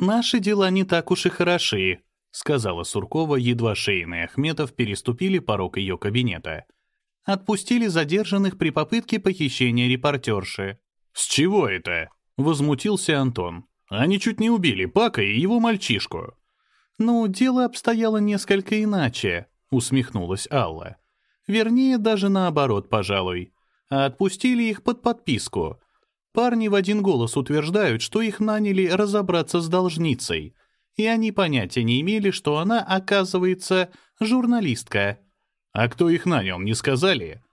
«Наши дела не так уж и хороши», — сказала Суркова, едва Шейн и Ахметов переступили порог ее кабинета. «Отпустили задержанных при попытке похищения репортерши». «С чего это?» — возмутился Антон. «Они чуть не убили Пака и его мальчишку». «Ну, дело обстояло несколько иначе», — усмехнулась Алла. «Вернее, даже наоборот, пожалуй. Отпустили их под подписку. Парни в один голос утверждают, что их наняли разобраться с должницей, и они понятия не имели, что она, оказывается, журналистка. А кто их нанял, не сказали?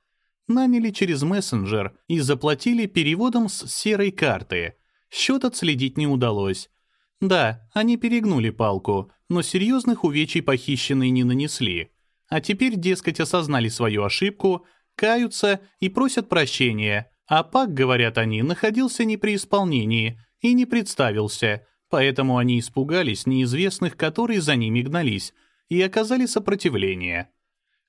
Наняли через мессенджер и заплатили переводом с серой карты. Счет отследить не удалось. Да, они перегнули палку, но серьезных увечий похищенные не нанесли. А теперь, дескать, осознали свою ошибку, каются и просят прощения — а Пак, говорят они, находился не при исполнении и не представился, поэтому они испугались неизвестных, которые за ними гнались, и оказали сопротивление.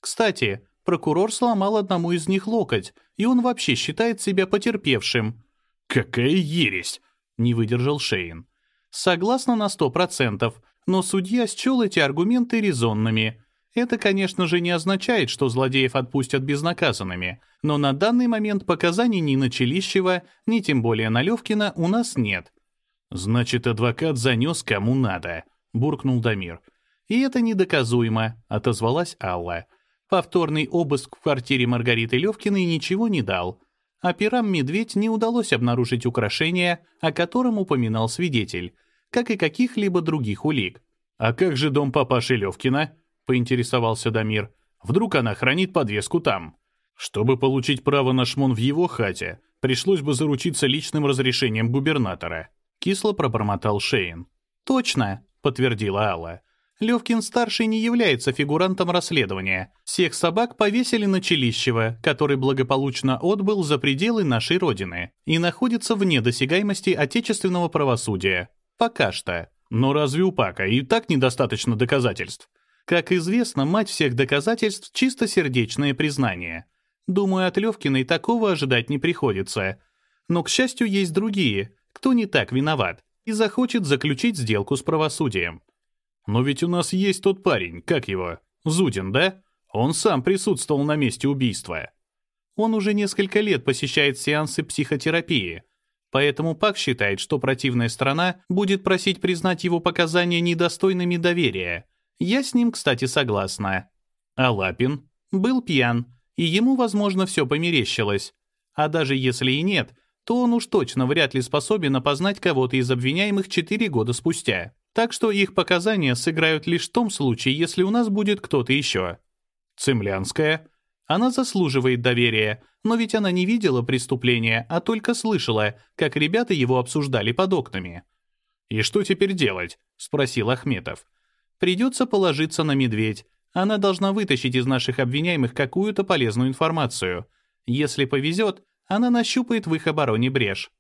Кстати, прокурор сломал одному из них локоть, и он вообще считает себя потерпевшим. «Какая ересь!» — не выдержал Шейн. Согласно на сто процентов, но судья счел эти аргументы резонными — это, конечно же, не означает, что злодеев отпустят безнаказанными, но на данный момент показаний ни на Челищева, ни тем более на Левкина у нас нет. «Значит, адвокат занес кому надо», — буркнул Дамир. «И это недоказуемо», — отозвалась Алла. Повторный обыск в квартире Маргариты Левкиной ничего не дал. Операм «Медведь» не удалось обнаружить украшения, о котором упоминал свидетель, как и каких-либо других улик. «А как же дом папаши Левкина?» Поинтересовался Дамир. «Вдруг она хранит подвеску там? Чтобы получить право на шмон в его хате, пришлось бы заручиться личным разрешением губернатора», — кисло пробормотал Шейн. «Точно», — подтвердила Алла. Левкин-старший не является фигурантом расследования. Всех собак повесили на Челищева, который благополучно отбыл за пределы нашей Родины и находится вне досягаемости отечественного правосудия. Пока что. Но разве у Пака и так недостаточно доказательств? Как известно, мать всех доказательств — чистосердечное признание. Думаю, от Левкиной такого ожидать не приходится. Но, к счастью, есть другие, кто не так виноват и захочет заключить сделку с правосудием. Но ведь у нас есть тот парень, как его, Зудин, да? Он сам присутствовал на месте убийства. Он уже несколько лет посещает сеансы психотерапии. Поэтому Пак считает, что противная сторона будет просить признать его показания недостойными доверия — я с ним, кстати, согласна. А Лапин был пьян, и ему, возможно, все померещилось. А даже если и нет, то он уж точно вряд ли способен опознать кого-то из обвиняемых четыре года спустя. Так что их показания сыграют лишь в том случае, если у нас будет кто-то еще. Цемлянская. Она заслуживает доверия, но ведь она не видела преступления, а только слышала, как ребята его обсуждали под окнами. «И что теперь делать?» — спросил Ахметов. Придется положиться на медведь. Она должна вытащить из наших обвиняемых какую-то полезную информацию. Если повезет, она нащупает в их обороне брешь.